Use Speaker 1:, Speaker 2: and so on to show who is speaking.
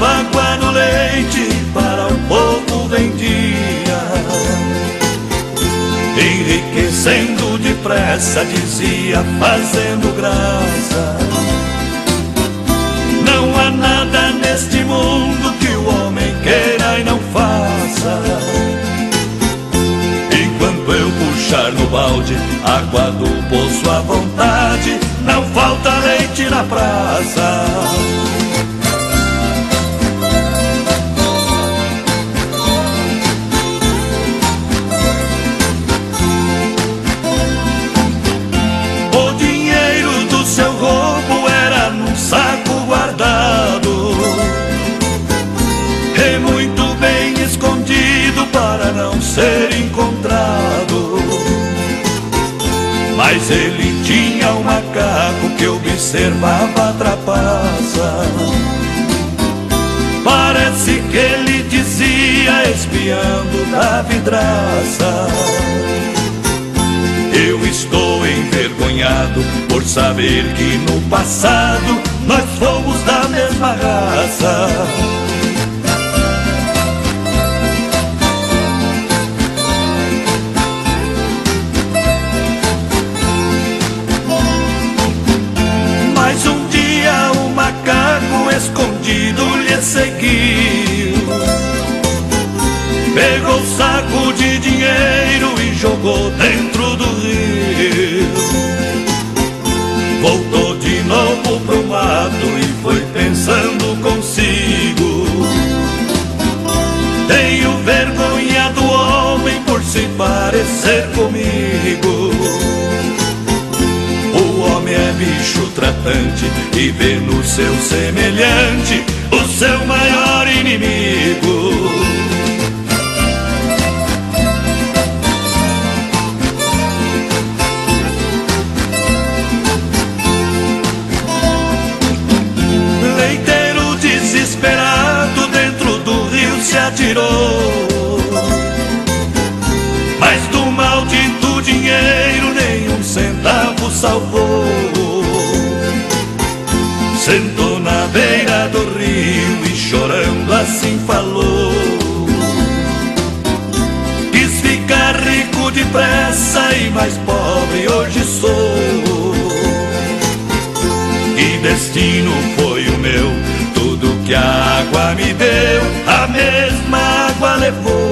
Speaker 1: Colocava água no leite para o povo vendia. Enriquecendo depressa, dizia, fazendo graça. Não há nada neste mundo que o homem queira e não faça. Enquanto eu puxar no balde água do poço à vontade Não falta leite na praça ser encontrado. Mas ele tinha um macaco que observava a trapaça. Parece que ele dizia espiando da vidraça. Eu estou envergonhado por saber que no passado nós fomos da mesma raça. Seguiu. Pegou o saco de dinheiro e jogou dentro do rio. Voltou de novo pro mato e foi pensando consigo. Tenho vergonha do homem por se parecer comigo bicho tratante e vê no seu semelhante o seu maior inimigo. Leiteiro desesperado dentro do rio se atirou. Mas do maldito dinheiro nenhum centavo salvou sentou na beira do rio e chorando assim falou. Quis ficar rico depressa e mais pobre hoje sou. Que destino foi o meu, tudo que a água me deu, a mesma água levou.